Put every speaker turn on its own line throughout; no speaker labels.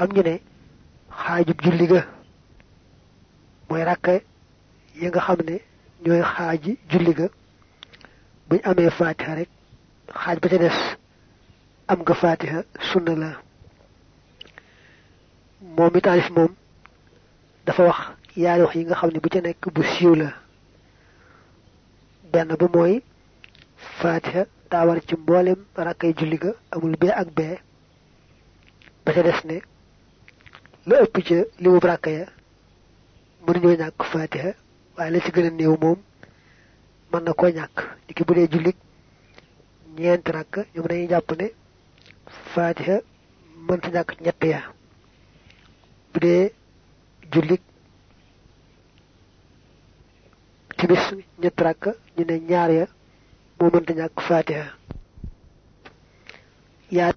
am ñu ne xaajub julli ga mooy rakka yi nga xam ne ñooy xaaji julli ga. Buñ amee fatiha rek xaaj ba ca des am nga fatiha sunna la. Moom taalif moom dafa wax yaari wax yi nga xam ne bu ca nekk bu siiw la. Benn ba mooy fatiha daa ci mboolem rakkay julli ga amul bee ak bee. Ba ca des ne la ëpp ca limu rakka ya. Mënuñoo ñàkk fatiha waaye la ci gën a néew moom mën na koo ñàkk. Ni ki bu dee jullit ñeenti rakk ñoom dañuy jàpp ne fatiha mënta ñàkk ñett ya. Bu dee jullit timis ñett rakk ñu ne ñaar ya moo mënta ñàkk fatiha yaa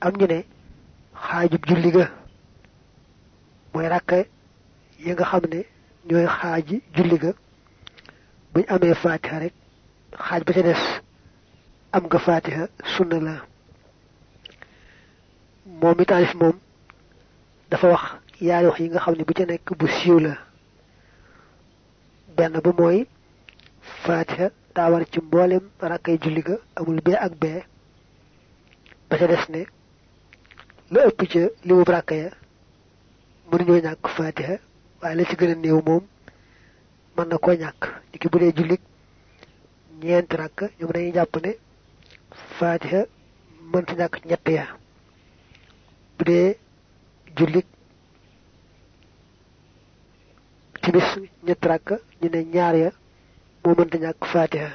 am ñu ne xaajub julli ga mooy rakka yi nga xam ne ñooy xaaji julli ga. Buñ amee fatiha rek xaaj ba ca des am nga fatiha sunna la. Moom mi taalif moom dafa wax yaari wax yi nga xam ne bu ca nekk bu siiw la. Benn ba mooy fatiha daa ci mboolem rakkay julli ga amul bee ak bee ba ca des ne la ëpp ca limu rakka ya mënuñoo ñàkk fatiha waaye la ci gën a néew moom mën na koo ñàkk ni ki bu dee jullit ñeenti rakk ñoom dañuy jàpp ne fatiha mënta ñàkk ñett ya bu dee jullit timis ñett rakk ñu ne ñaar ya moo mënta ñàkk fatiha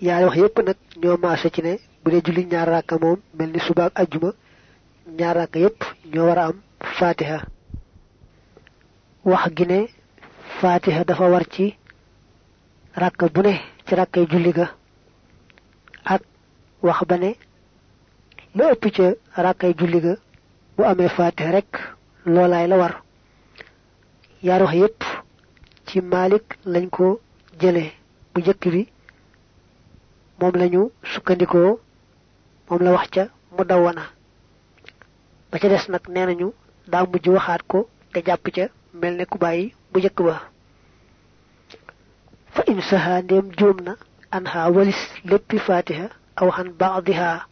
yaari wax yépp nag ñoo maase ci ne bu dee julli ñaar rakka moom mel ni suba ak ajjuma ñaar rakka yépp ñoo war a am fatiha. Wax gi ne fatiha dafa war ci rakka bu ne ci rakkay julli ga. Ak wax ba ne la ëpp ca rakkay julli ga bu amee fatiha rek loolaay la war. Yaar wax yépp ci malik lañ ko jëlee bu bi moom lañu sukkandikoo moom la wax ca mu dawana ba ca des nag nee nañu daa mujj waxaat ko te jàpp ca mel ne ku bàyyi bu njëkk ba. Fa in saha ndéem juum na an ha walis léppi fatiha aw xan baadiha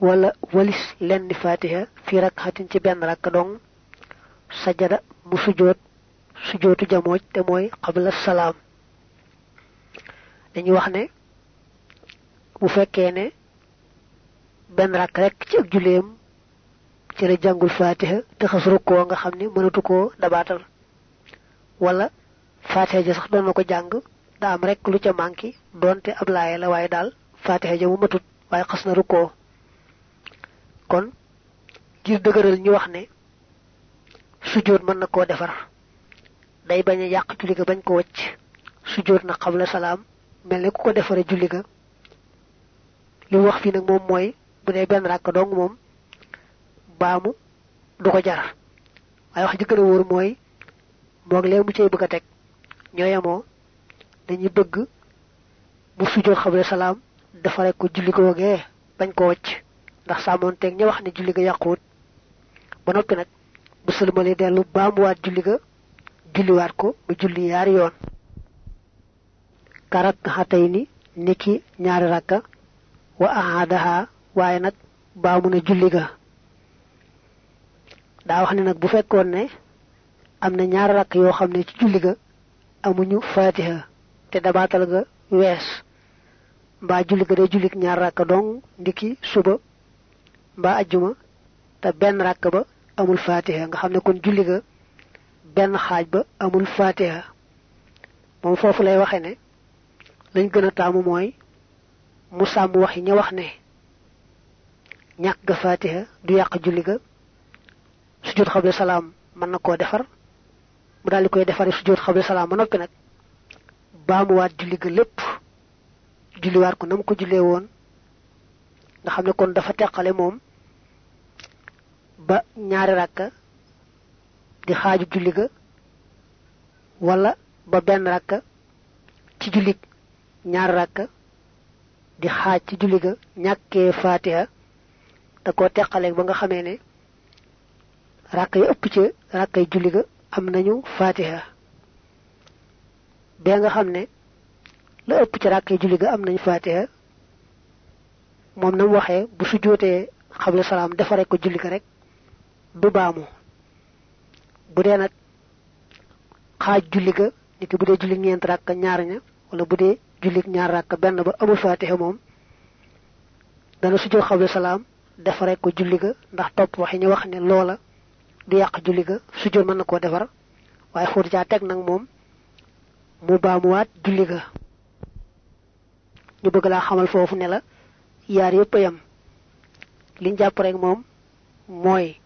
wala walis lenn fatiha fi rakkatin ci benn rakk dong. Sajada mu sujoot sujootu jamooj te mooy qabla salaam. Dañuy wax ne bu fekkee ne benn rakk rek ci ak julleem ci la jàngul fatiha te xas rukkoo nga xam ni mënatu koo dabaatal. Wala fatiha ja sax doon na ko jàng daa am rek lu ca manki doonte ab laaye la waaye daal fatiha ja mu matut waaye xas na rukkoo. Kon ngir dëgëral ñu wax ne sujjóot mën na koo defar day bañ a yàq julli ga bañ ko wacc sujjóot na xabla salaam mel ne ku ko defare julli ga. Li wax fii nag moom mooy bu benn ràkk dong moom baamu du ko jar. Waaye wax ji gën a wóor mooy mu bëgg dañuy bëgg bu sujjóot xabla salaam defare ko julli googee bañ ko wacc. Ndax sàmmoon teeg ña wax ne julli ga yàquwut. Ba noppi nag bu sëlmalee dellu baamuwaat julli ga julliwaat ko ba julli yaari yoon. Karak xatay ni niki ñaari rakka wa ahadaha waaye nag baamu na julli ga. Daa wax ne nag bu fekkoon ne am na ñaari rakk yoo xam ne ci julli ga amuñu fatiha te dabaatal ga wees. Mbaa julli ga day jullik ñaar rakk dong ndiki suba mbaa ajjuma te benn rakk ba amul fatiha nga xam ne kon julli ga benn xaaj ba amul fatiha moom foofu lay waxe ne lañ gën a taamu mooy mu sàmm ña wax ne ñàkk ga fatiha du yàq julli ga sujjóot xabla salaam mën na koo defar mu daal koy defare sujjóot xabla salaam ba nag baamuwaat julli ga lépp julliwaat ko na mu ko jullee woon nga xam ne kon dafa teqale moom ba ñaari rakka di xaaju julli ga wala ba benn rakka ci julli ñaar rakka di xaaj ci julli ga ñàkkee fatiha da ko teqaleeg ba nga xamee ne rakk yi ëpp ci rakkay julli ga am nañu fatiha. Bee nga xam ne la ëpp ci rakkay julli ga am nañu fatiha. Nam waxee bu su salaam defare ko julli ga rek du baamu. Bu dee nag xaaj julli ga niki bu dee julli ñeent rakka ñaar ña wala bu dee julli ñaar rakka benn ba amul fatiha moom dana su salaam defare ko julli ga ndax topp waxi ñu wax ne loola du yàq julli ga su jot mën na koo defar. Waaye xóotu caa teg nag moom mu baamuwaat julli ga. Ñu bëgg laa xamal foofu ne la yaar yépp yam liñ jàpp rek moom mooy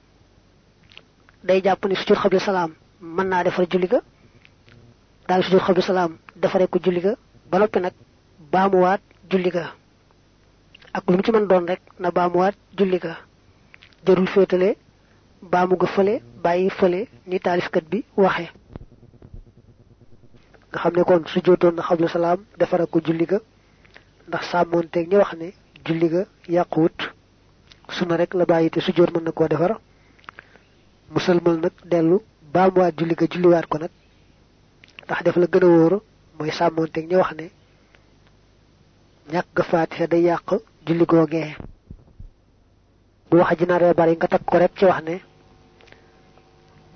day jàpp ni sujud xabla salaam mën naa defar julli ga. Daal sujud xabla salaam defare ko julli ga ba noppi nag baamuwaat julli ga ak lu ci mën doon rek na baamuwaat julli ga. Jarul féetale baamu ga fële bàyyi fële ni taalifkat bi waxe. Nga xam ne kon sujjóotoon na xabla salaam defare ko julli ga ndax sàmmoonteeg ñi wax ne julli ga yàquwut suna rek la bàyyi te sujjóot mën na koo defar. Musalmal nag dellu baamuwaat julli ga julliwaat ko nag. Ndax def la gën a wóoru mooy ñi wax ne ñàkk ga day yàq julli googee bu wax ji naree bari nga takk ko rek ci wax ne.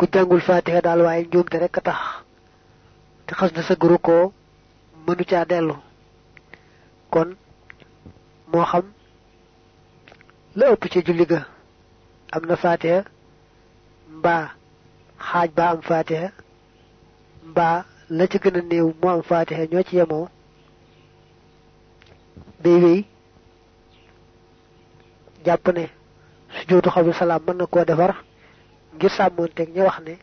Ku jàngul faatixa daal waaye njuumte rek tax te xas na sa guru koo mënu caa dellu kon moo xam la ëpp ci julli ga am na faatixa mbaa xaaj ba am faatixa mbaa la ci gën a néew moo am faatixa ñoo ci yemoo day jàpp ne sujjóotu xablu salaam mën na koo defar ngir sàmmoonteeg ñi wax ne.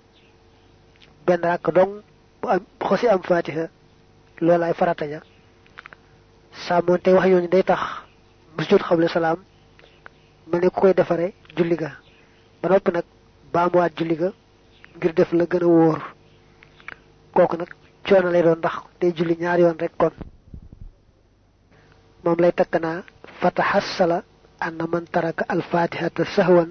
Benn rakk dong bu am xosi am faatixa loolaay farata ja sàmmoonteeg wax yooñu day tax bu sujjóotu xablu salaam mel ne ku koy defare julli ga. Ba noppi nag baamuwaat julli ga. Ngir def la gën a wóor nag coono lay doon ndax day julli ñaari yoon rek kon. Moom lay takk naa fataxassala أن من ترك الفاتحة سهوا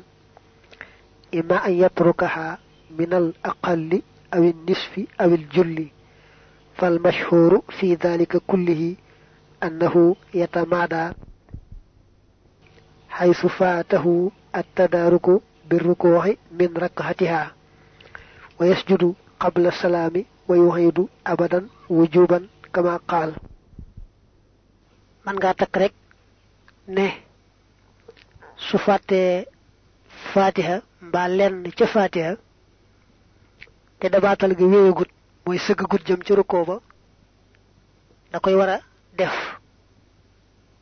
إما أن يتركها من الأقل أو النصف أو الجل. فالمشهور في ذلك كله أنه يتمادى حيث فاته التدارك بالركوع من ركعتها ويسجد قبل السلام ويعيد أبدا وجوبا كما قال. من غاتك نه. Su fàttee faatiha mbaa lenn ca faatiha te dabaatal gi wéewagut mooy sëggagut jëm ci rukkoo ba da koy war a def.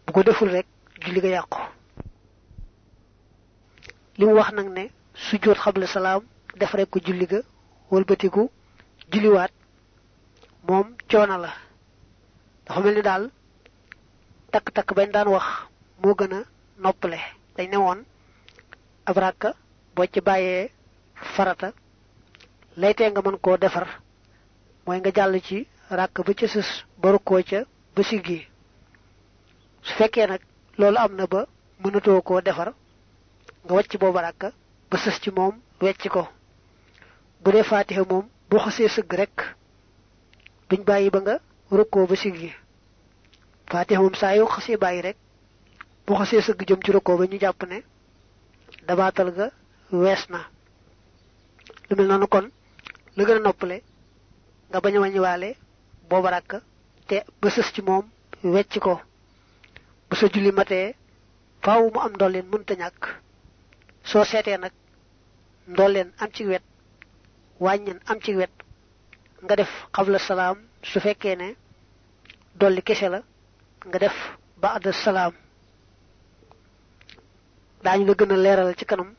Bu ko deful rek julli ga yàqu. Li mu wax nag ne sujjóot xabla salaam def rek ko julli ga wëlbatiku julliwaat moom coono la. Dafa mel ni daal takk-takk bañ daan wax moo gën a noppale. Dañ ne woon ab ràkka boo ci bàyyee farata laytee nga mën koo defar mooy nga jàll ci ràkk ba ca sës ba rukkoo ca ba siggi. Su fekkee nag loolu am na ba mënatoo koo defar nga wàcc booba ràkka ba sës ci moom wecc ko. Bu dee faatiha moom boo xasee sëgg rek duñ bàyyi ba nga rukkoo ba siggi. Faatiha moom saa yoo xasee bàyyi rek bu xasee sëgg jëm ci rukkoo ba ñu jàpp ne dabaatal ga wees na. Lu mel noonu kon la gën a noppale nga bañ a wàññiwaale booba rakk te ba sës ci moom wecc ko. Bu sa julli matee faaw mu am ndolleen mënta ñàkk. Soo seetee nag ndolleen am ci wet wàññen am ci wet nga def xabla salaam su fekkee ne dolli kese la nga def ba'da salaam daañu la gën a leeral ci kanam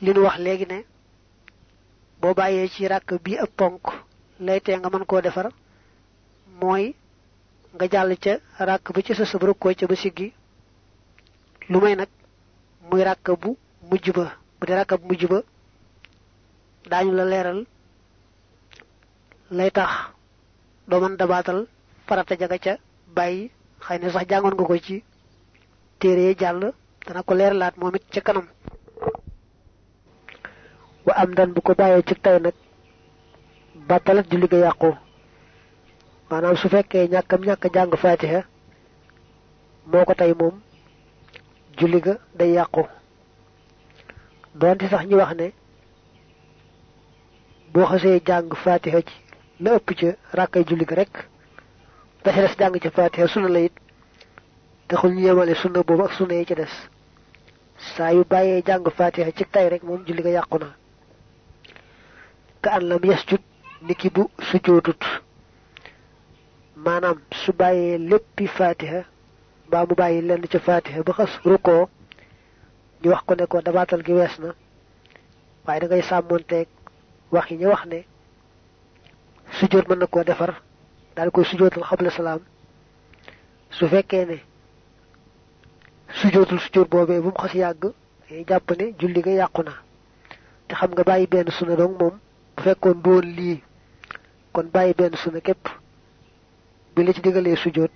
li nu wax léegi ne boo bàyyee ci ràkk bii ab ponk laytee nga mën koo defar mooy nga jàll ca ràkk ba ca sa sab rukkoo ca ba siggi. Lu may nag muy ràkk bu mujj ba bu dee ràkk bu mujj ba dañu la leral lay tax do man dabatal farata jaga ca bayyi xeyna sax jangon nga ko ci téré jall dana ko leeralaat momit ci kanam wa am dan bu ko bàyyee ci tay nak batalat julli ga yàqu maanaam su fekkee ñàkkam ñàkk jàng fatiha moo ko tey moom julli ga day yàqu donte sax ñu wax ne boo xasee jàng fatiha ci la ëpp ca ràkkay julli ga rek da ci des jàng ci fatiha sunna la it taxul ñu yemale sunna boobu ak sunna ci des saa yu bàyyee jàng fatiha ci tay rek moom julli ga ka an lam yasjud niki bu sujjootut maanaam su bàyyee léppi fatiha mbaa mu bàyyi lenn ca fatiha ba xas rukkoo ñu wax ko ne ko dabaatal gi wees na. Waaye da ngay sàmmonteeg wax yi ñu wax ne defar su ne sujjootul sujjoot boobee bu mu xas yàgg day jàpp ne julli ga yàqu na. Te xam nga bàyyi benn sunna dong moom bu fekkoon doon lii kon bàyyi benn sunna képp bi la ci digalee sujjoot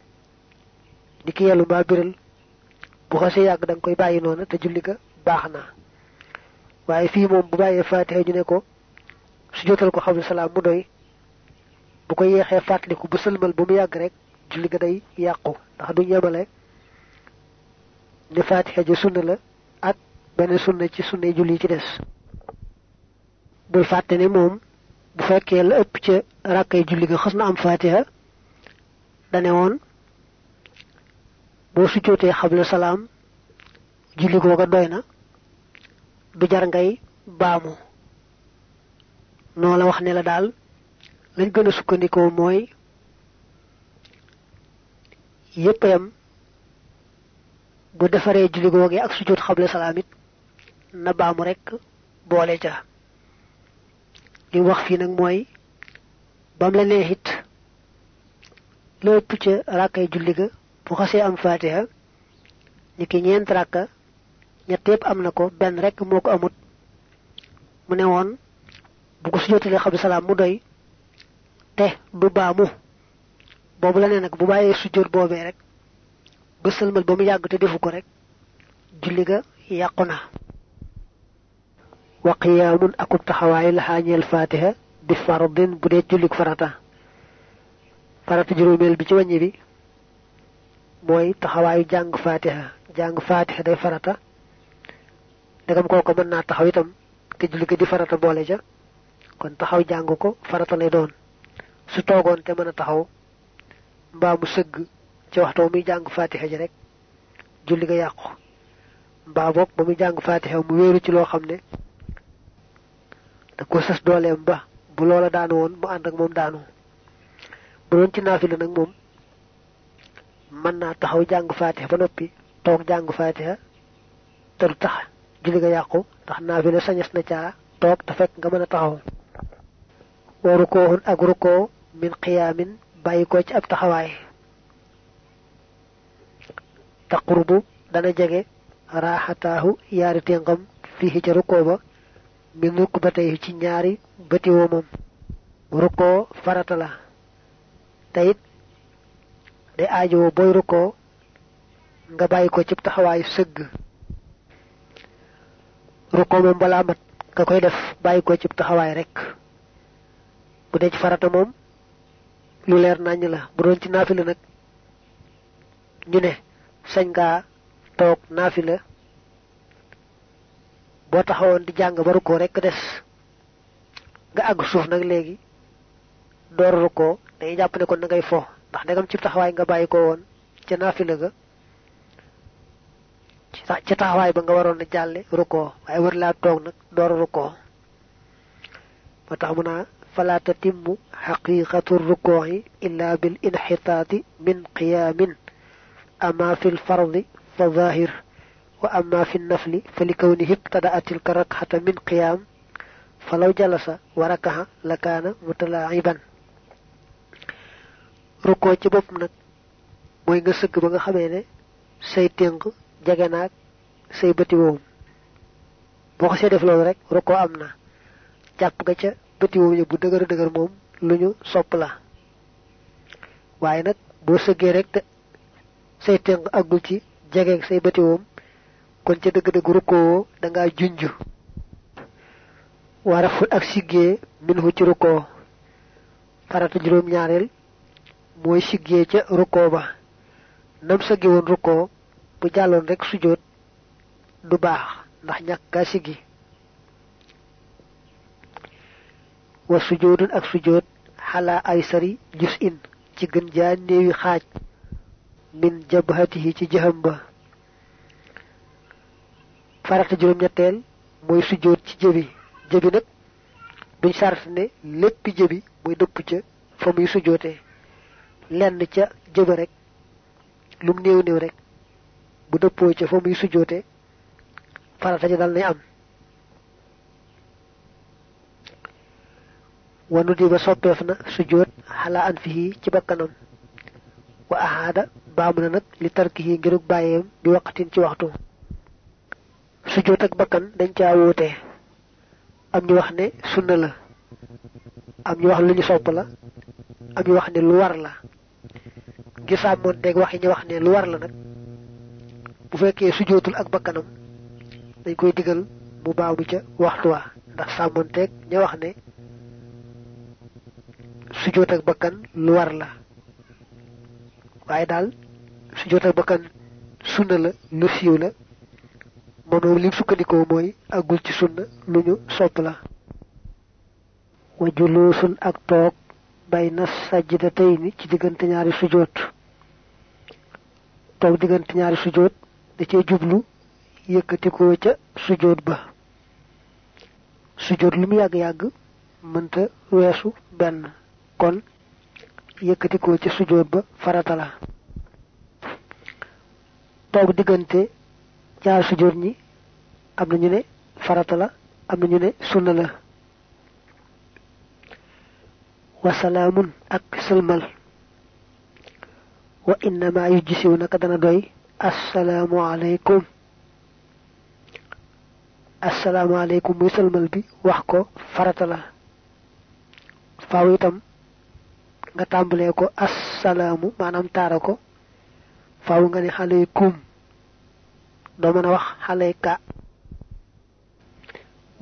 di ki yellu mbaa biral bu xasee yàgg da nga koy bàyyi noonu te julli ga baax na. Waaye fii moom bu bàyyee fatiha ñu ne ko ko xabla salaam mu doy bu ko yeexee fàttaliku bu sëlmal bu mu yàgg rek julli ga day yàqu ndax ne fatiha ji sunna la ak benn sunna ci sunna julli ci des. Bul fàtte ne moom bu fekkee la ëpp ca rakkay julli ga xas na am fatiha dane woon boo sujjootee xabla salaam julli googa doy na du jar ngay baamu. Noo la wax ne la daal lañ gën a sukkandikoo mooy yépp bu defaree julli googee ak sujjoot xabla salaam it na baamu rek boole ca. Li wax fii nag mooy bam la neexit lépp ca rakkay julli ga bu xasee am fatiha ni ki ñeent rakka ñett yépp am na ko rek moo ko amut. Mu ne woon bu ko sujootalee xam salaam mu doy te du baamu. Boobu la ne nag bu bàyyee sujjoot boobee rek ba sëlmal ba mu yàgg te defu ko rek julli ga yàqu na wa qiyaamun akub taxawaay la xaañeel fatiha bi fardin bu dee jullik farata farata juróomeel bi ci wàññi bi mooy taxawaayu jàng fatiha jàng fatiha day farata ndegam kooko mën naa taxaw itam te julli ga di farata boole ja kon taxaw jàng ko farata lay doon su toogoon te mën a taxaw mbaa mu sëgg ci waxtoo muy jàng fatiha ji rek julli ga yàqu. Mbaa boog ba muy jàng fatiha mu wéeru ci loo xam ne da ko sas dooleem ba bu loola daanu woon mu ànd ak moom daanu. Bu doon ci naafila nag moom mën naa taxaw jàng fatiha ba noppi toog jàng fatiha du tax julli ga naafila sañes na caa toog te fekk nga mën a taxaw. Wa rukoohun ak rukoo min qiyaamin bàyyi ko ci ab taxawaay taqrubu dana jege raaxataahu yaari téngam fii ca rukoo ba min ci ñaari rukoo farata la. Tayit day aajowoo booy rukoo nga bàyyi ko ci taxawaay sëgg. Rukoo moom balaa mat nga koy def bàyyi ko ci taxawaay rek. Bu dee ci farata moom lu leer naññ la. Bu doon ci nag ñu ne sañ ngaa toog naafila boo taxawoon di jàng ba rukkoo rek des. nga àgg suuf nag léegi door rukkoo dañuy jàpp ne kon na ngay fo ndax ndegam ci taxawaay nga bàyyi ko woon ca naafila ga ca taxawaay ba nga waroon a jàlle rukkoo waaye war laa toog nag door rukkoo. moo tax mu naa fala tatimmu xaqiqatu rukkooxi illa bil inxitaati min qiyaamin fi nafli fa li kawnihi ibtadaa tilka rakxata min qiyaam fa law jalasa wa rakaxa la kaana mutalaa'iban rukkoo ci nag mooy nga sëgg ba nga xamee ne say ténq jege naag say bëti woom. Boo ko see def loolu rek rukkoo am na. Jàpp ga ca bëti woowu bu dëgër dëgër moom lu ñu sopp la. Nag boo sëggee rek say tënk àggul ci jegeeg say bëti woom kon ca dëgg-dëgg rukkoo da ngaa junj waraful ak siggee minhu ci rukkoo farata juróom ñaareel mooy siggee ca rukkoo ba. Nam sëgge woon rukkoo bu jàlloon rek sujjóot du baax ndax ñàkk gaa siggi. Wa sujudun ak sujud hala aysari jus in ci gën jaa néewi xaaj min jabhatihi ci jëham ba. Farata juróom ñetteel mooy sujud ci jëbi jëbi nag duñ sart ne lépp jëbi muy dëpp ca fa muy sujjootee lenn ca jëba rek lum néew néew rek bu dëppoo ca fa muy farata dal nay am. Wanu di ba soppeef na sujjoot xala an ci bakkanam wa ahada baamu na nag li tarkihi ngirug bàyyeem bi waqtin ci waxtu sujjoot ak bakkan dañ caa wóote am ñu wax ne sunna la am ñu wax lu ñu sopp la am ñu wax ne lu war la ngir sàmmoon teeg wax ñu wax ne lu war la nag bu fekkee sujjootul ak bakkanam dañ koy digal mu baamu ca waxtu wa ndax sàmmoon teeg ña wax ne sujjoot ak bakkan lu war la waaye daal sujjoot ak bakkan sunna la lu la moom lim sukkandikoo mooy àggul ci sunna lu ñu sopp la. Wa juluusun ak toog bay na sajdatayni ci diggante ñaari sujjoot toog diggante ñaari sujjoot da cee jublu yëkkatikoo ca sujjoot ba. Sujjoot lu mu yàgg-yàgg mënta weesu benn. Kon yëkkatikoo ca sujjoot ba farata la. Toog diggante ñaari sujjoot ñi am na ñu ne farata la am na ñu ne sunna la. Wasalaamun ak sëlmal. Wa innama yu gisiw naka dana doy assalaamu aleykum. Assalaamu aleykum muy bi wax ko farata la. Faaw itam nga tàmbalee ko assalaamu maanaam taara ko faaw nga ne aleykum doo mën a wax xaleyka.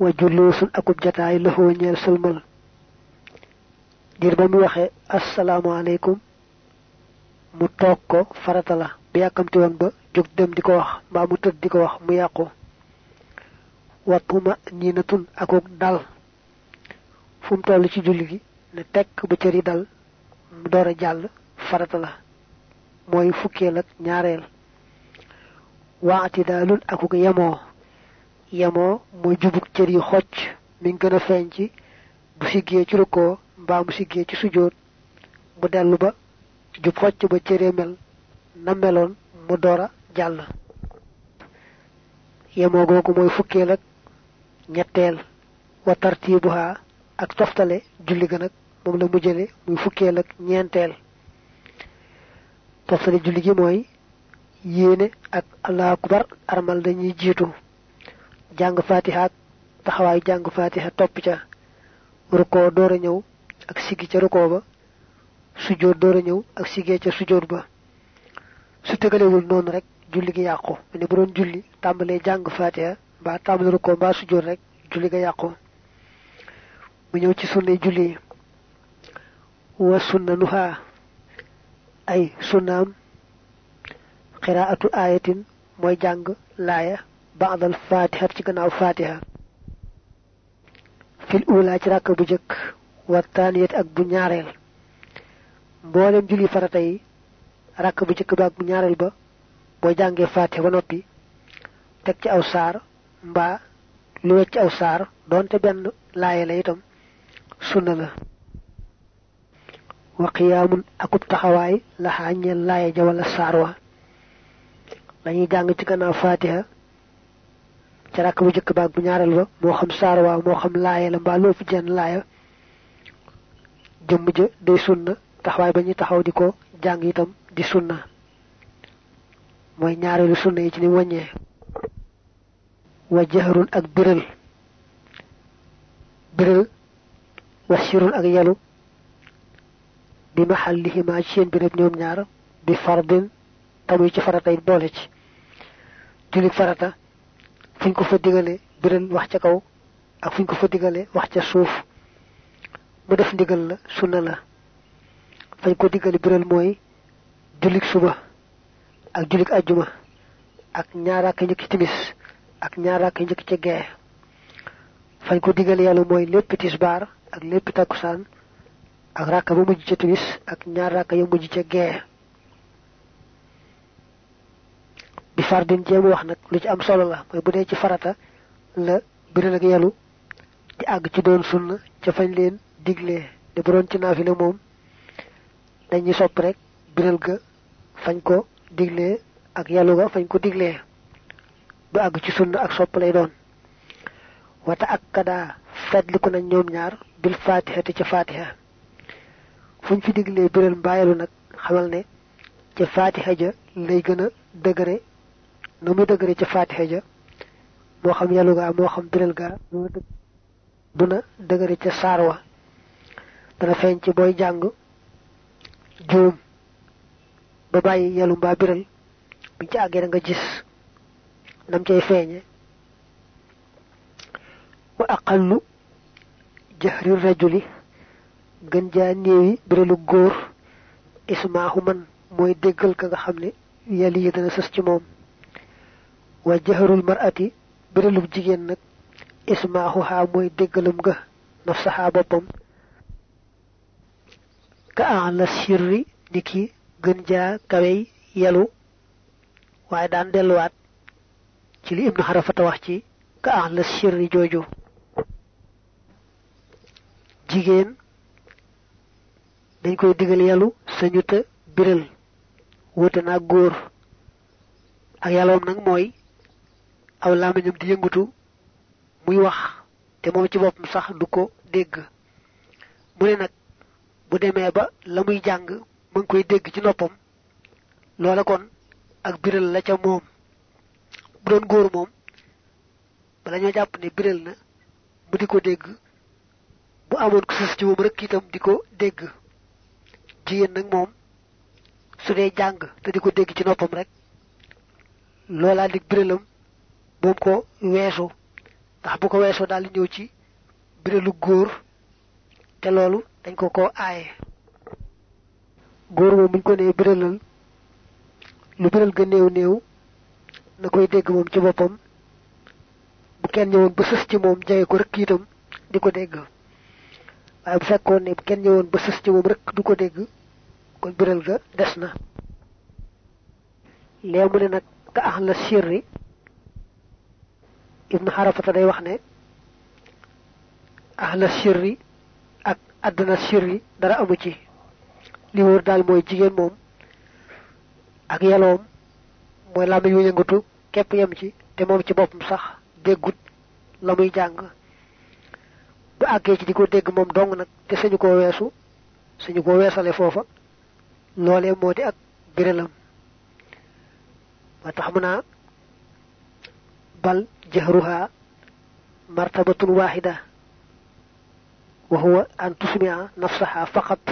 Wa julluusun akub jataay lëxoo ñeel sëlmal. Diir ba mu waxee asalaamaaleykum mu toog ko farata la bu yàkkamti woon ba jóg dem di ko wax mbaa mu tëdd di ko wax mu yàqu. Wattuma niinatun akuk dal. Fu mu toll ci julli gi ne ba cër yi dal door a jàll farata la. Mooy fukkeel ak ñaareel. Waati daalul akuk yemoo. Yemoo mooy jubuk cër yi xocc mi ngi gën a feeñ ci bu siggee ci rukkoo mbaa mu siggee ci sujjóot. Mu dellu ba jub xocc ba cëree mel na meloon mu door a jàll. Yemoo googu mooy ak ñetteel. Wa tartibuha ak toftale julli ga moom la mujjale muy fukkeel ak ñeenteel. Toftale julli gi ak allahu akbar armal dañuy jiitu. Jàng fatiha ak taxawaayu jàng fatiha topp ca. Rukkoo door a ak siggi ca rukkoo ba. Sujjóot door a ak siggee ca sujjóot ba. Su tegalewul noonu rek julli gi yàqu. Ne bu doon julli tàmbalee jàng fatiha mbaa tàmbale rukkoo mbaa rek julli ga mu ci sunne julli wa sunna nuhaa ay sunnaam qiraatu ayatin mooy jàng laaya ba'dal fatiha ci gannaaw fatiha fil ula ci ràkk bu jëkk wa taaniyati ak bu ñaareel mboolem julli farata yi ràkk bu jëkk ba ak bu ñaareel ba boo jàngee fatiha ba noppi teg ci aw saar mbaa lu wecc aw saar doonte benn laaya la itam sunna la wa qiyaamun akub taxawaay laxaa ñeel laaya ja wala saar wa lañuy jàng ci gannaaw fatiha ca rakk bu jëkk baag bu ñaareel ba moo xam saar waa moo xam laaya la mbaa loo fi jenn sunna taxawaay ba taxaw di ko jàng itam di sunna. Mooy ñaareelu sunna yi ci ni wa bi mahallihima ci seen birab ñoom ñaar bi fardin tamuy ci farata it boole ci julik farata fuñ ko fa digale biral wax ca kaw ak fuñ ko fa digale wax ca suuf mu def ndigal la sunna la fañ ko digale biral mooy julik suba ak julik aljuma ak ñaar ak ñëk timis ak ñaar ak ñëk ci gee fañ ko digale yàlla mooy lépp tisbaar ak lépp takusaan ak raka bu mujj ca timis ak ñaar raka yu mujj ca gee bi fardin jéem wax nag lu ci am solo la mooy bu dee ci farata la biral ak yalu di àgg ci doon sunna ca fañ leen diglee de bu doon ci naafile moom dañuy sopp rek biral ga fañ ko diglee ak yalu ga fañ ko diglee du àgg ci sunna ak sopp lay doon. Wata ak kada fetliku nañ ñoom ñaar bil fatiha te ca fatiha fuñ fi diglee biral mbaayalu nag xamal ne ca fatiha ja lay gën a dëgëre na muy dëgëre ca fatiha ja moo xam yalu gaa moo xam biral gaa duna dëgëre ca saar wa. Dana feeñ ci booy jàng juum ba bàyyi yalu mbaa biral buñ ci àggee da nga gis nam cay feeñe. Wa aqallu jahri rajuli gën jaa néewi biralu góor ismaahu man mooy déggal ka nga xam ne yàlla yi dana ci moom. Wa jaharul mar'ati biralub jigéen nag ismaahu haa mooy déggalam ga nafsaha boppam. Ka ala sirri niki gën jaa kawey yalu waaye daan delluwaat ci li ibnu xarafata wax ci ka ala sirri jooju. Jigéen dañ koy digal yalu sañu te biral wute naa góor. Ak yàlloom nag mooy aw làmmiñam di yëngatu muy wax te moom ci boppam sax du ko dégg. Mu ne nag bu demee ba la muy koy ci noppam loola kon ak biral la ca moom. Bu doon góor moom bala ñoo jàpp ne biral na mu di ko bu amoon ko sus ci moom rek itam di ko dégg jigéen nag moom su dee jàng te di ko dégg ci noppam rek loolaa dig biralam moom ko weesu. Ndax bu ko weesoo daal ñëw ci biralu góor te loolu dañ ko ko aaye. Góor moom buñ ko nee biralal lu biral ga néew néew na koy dégg moom ci boppam. Bu kenn ñëwoon ba ci moom jege ko rek itam di ko waaye bu fekkoon ne kenn ñëwoon ba sës ci moom rek du ko dégg kon biral ga des na. Lee ne nag ka ax la sirri ibnu xarafata day wax ne ax la sirri ak àdduna sirri dara amu ci. Li wóor daal mooy jigéen moom ak yaloom mooy làmmiñ wu yëngatu képp yem ci te moom ci boppam sax déggut la muy bu àggee ci di dong nag te sañu koo weesu sañu koo weesale foofa loolee moo ak naa bal jahruha martabatun waxida wa huwa an tusmia nafsaha faqat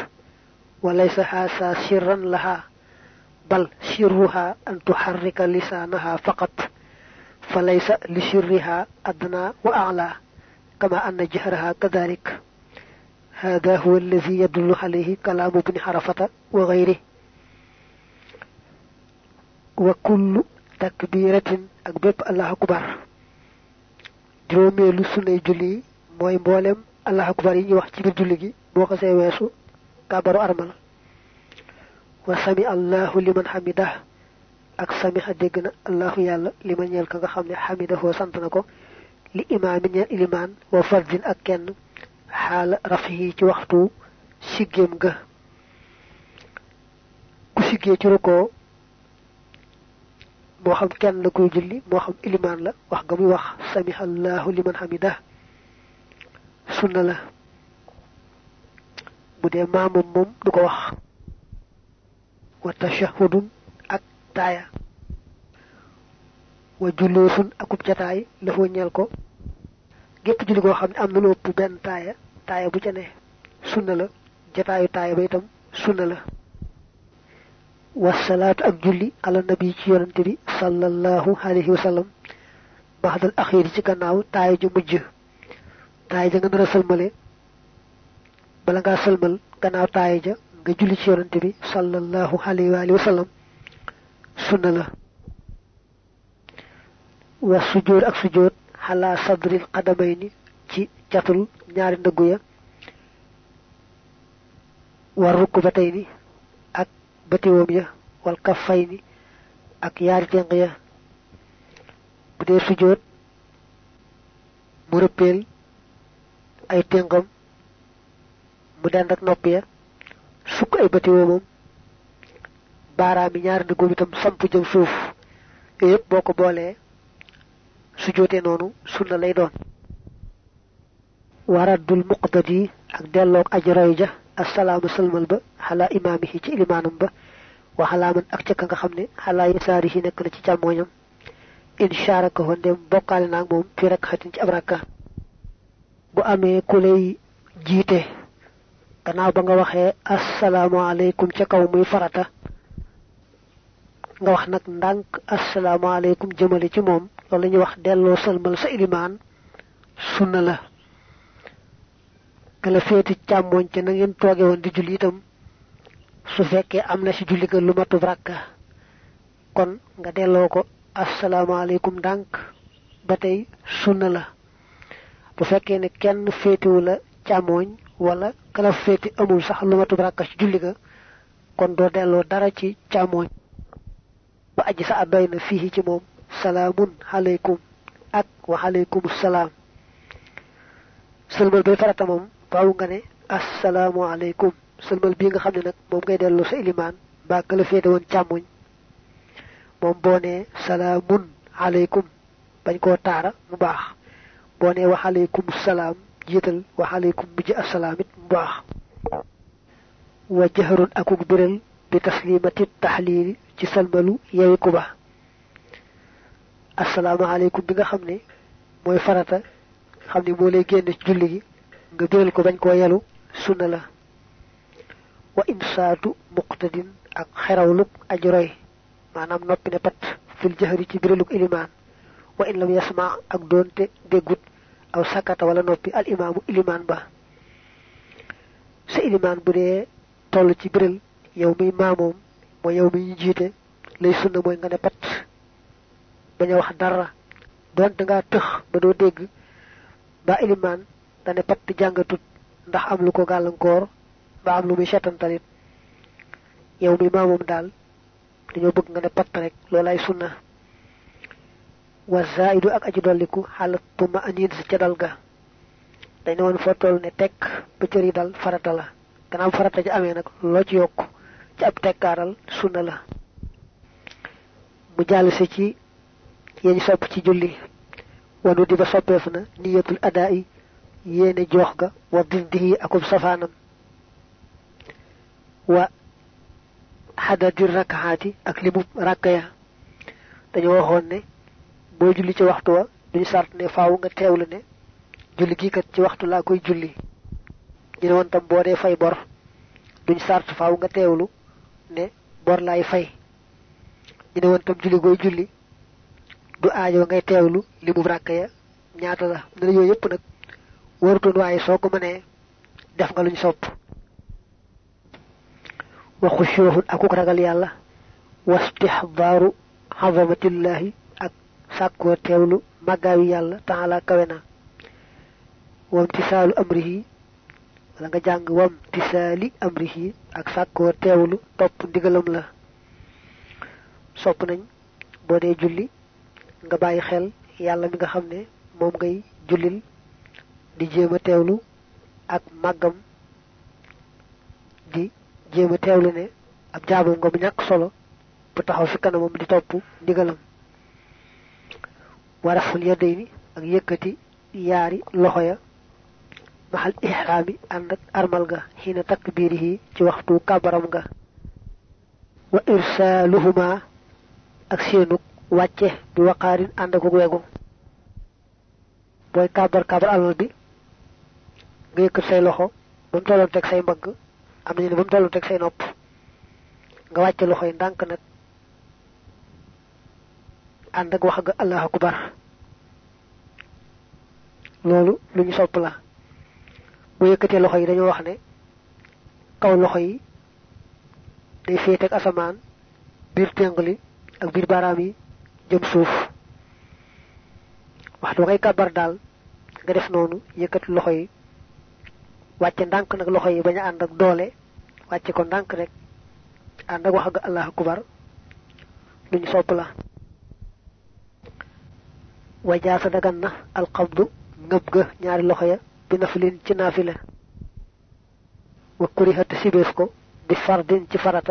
wa laysa haasa sirran laha bal sirruha an tuharrika lisanaha faqat sirriha adna wa a'la كما أن جهرها كذلك. هذا هو الذي يدل عليه كلام ابن حرفة وغيره. وكل تكبيرة أكبر الله أكبر. جرومي لسنة جلي موي مولم الله أكبر يوحجي بجلي موقسي ويسو كابر أرمل. وسمع الله لمن حمده. أك سمع ديقنا الله يال لمن يلقى خامل حمده وسنتنكو. Li imaamin ñeel ilimaan wa fardin ak kenn xaala rafihi ci waxtu siggéem ga ku siggee ci rukkoo moo xam kenn la koy julli moo xam ilimaan la wax ga muy wax bu dee maamum moom du ko wax wa juloosun akub jataay la foo ñeel ko. Gépp julli goo xam ne am na lu benn taaya taaya bu ca ne sunna la jataayu taaya ba itam sunna la. Wasalaatu ak julli ala nabi ci yonante bi sallallahu alayhi wa sallam baxdal axiir ci gannaaw taaya ju mujj. Taaya nga nar a sëlmale bala ngaa sëlmal gannaaw taaya ja nga julli ci yonante bi sallallahu alayhi wa sallam sunna la wa sujud ak sujud ala sadril qadamayni ci catul ñaari ndëggu ya. War rukbatayni ak batiwom ya wal kaffayni ak yaari tenq ya. Bu dee sujud mu rëppeel ay tengam mu dend ak nopp ya sukk ay batiwomam baaraami ñaari ndëggoom itam samp jëm suuf yëpp boo ko boolee su jootee noonu sunna lay doon. Waraddul muqtadi ak delloog aji ja assalaamu salmal ba xalaa imaamihi ci ilimaanam ba wa xalaa man ak ca ka nga xam ne xalaa yasaarihi na ci càmmooñam. Inshaaraka ho ndem bokkaale naag moom fi rek xatin ci bu amee ku lay jiite gannaaw ba nga waxee asalaamaaleykum ca kaw muy farata nga wax nag ndànk asalaamaaleykum jëmale ci moom loolu la ñuy wax delloo sëlmal sa ilimaan sunna la. Kala féeti càmmooñ ca na ngeen tooge woon di julli itam su fekkee am na ci julli ga lu matub rakka kon nga delloo ko asalaamaaleykum ndànk ba tey sunna la. Bu fekkee ne kenn féetiwu la càmmooñ wala kala féeti amul sax lu matub rakka ci julli ga kon doo delloo dara ci càmmooñ ba aji sa doy na fii ci moom salaamun aleykum ak wa aleykum salaam sëlmal bay farata moom faaw nga ne assalaamu aleykum sëlmal bii nga xam ne nag moom ngay dellu sa ilimaan mbaa ka la féete woon càmmoñ. Moom boo nee salaamun aleykum bañ koo taara mu baax. Boo wa aleykum salaam jiital wa aleykum mujj assalaam it mu baax. Wa jahrun akuk biral bi taslimati taxliili ci salmalu yewi ku ba asalaamaaleykum bi nga xam ne mooy farata xam ne moo lay génn ci julli gi nga biral ko bañ koo yelu sunna la. Wa insaatu muqtadin ak xerawluk aji roy maanaam noppi ne pat fil jahri ci biraluk ilimaan. Wa in lam yasma ak doonte déggut aw sakata wala noppi al imaamu ilimaan ba. Sa ilimaan bu dee toll ci biral yow miy maamoom mooy yow mi jiite lay sunna mooy nga ne pat bañ a wax dara donte ngaa tëx ba doo dégg ba ilimaan dane pat jàngatut ndax am lu ko gàllankoor ba am lu muy seetantalit yow mi maamoom daal dañoo bëgg nga ne pat rek loolay sunna wa ak aji dolliku xalat tuma sa ca dal ga dañ ne woon toll ne tekk ba dal farata la gannaaw farata ji amee nag loo ci yokk ci ab sunna la si ci yeñ sopp ci julli. Wanu di ba soppeef na niyatul adaa yi yéene joox ga wa diddihi akub safaanam. Wa xadadi rakaxaati ak limu rakka ya. Dañoo waxoon ne boo julli ci waxtu wa duñu sart ne faaw nga teewlu ne julli gii kat ci waxtu laa koy julli. Ñu tam boo dee fay bor duñ sart faaw nga ne bor laay fay. Ñu tam julli gooy julli du aajo ngay teewlu li mu ràkk ya ñaata la ne la yooyu yëpp nag warutoon waaye soo ko def nga luñ sopp. Wa xushuuxun akuk ragal yàlla wastixdaaru xazamatillahi ak sàkkoo teewlu màggaayu yàlla taala kawe na wamtisaalu amrihi wala nga jàng wam tisaali amrihi ak sàkkoo teewlu topp ndigalam la. Sopp nañ dee julli nga bàyyi xel yàlla mi nga xam ne ngay jullil di jéem a teewlu ak màggam di jéem a teewlu ne ab jaamam nga solo bu taxaw fi kanamam di topp ndigalam. Waraful yadayni ak yëkkati yaari loxo ya maxal ixraami ànd ak armal ga xiina takbiirihi ci waxtu kabaram ga. Wa irsaaluhuma ak seenuk wàcce bi waqaarin ànd ak wegu. Booy kàbbar kàbbar alal bi nga yëkkat say loxo ba mu tolloon teg say mbagg am ba mu tolloon teg say nopp nga wàcce loxo yi ndànk nag ànd ak wax ga allahu akbar. Loolu lu ñu sopp la. Bu yëkkatee loxo yi dañoo wax ne kaw loxo yi day féete ak asamaan biir téngli ak biir baaraam yi jëm suuf. Waxtu ngay kabar daal nga def noonu yëkkati loxo yi wàcce ndànk nag loxo yi bañ a ànd ak doole wàcce ko ndànk rek ànd ak wax ga allah akbar lu ñu sopp la. Wajaasa dagan na alqabdu ngëb ga ñaari loxo ya bi naflin ci naafila. Wa ko fardin ci farata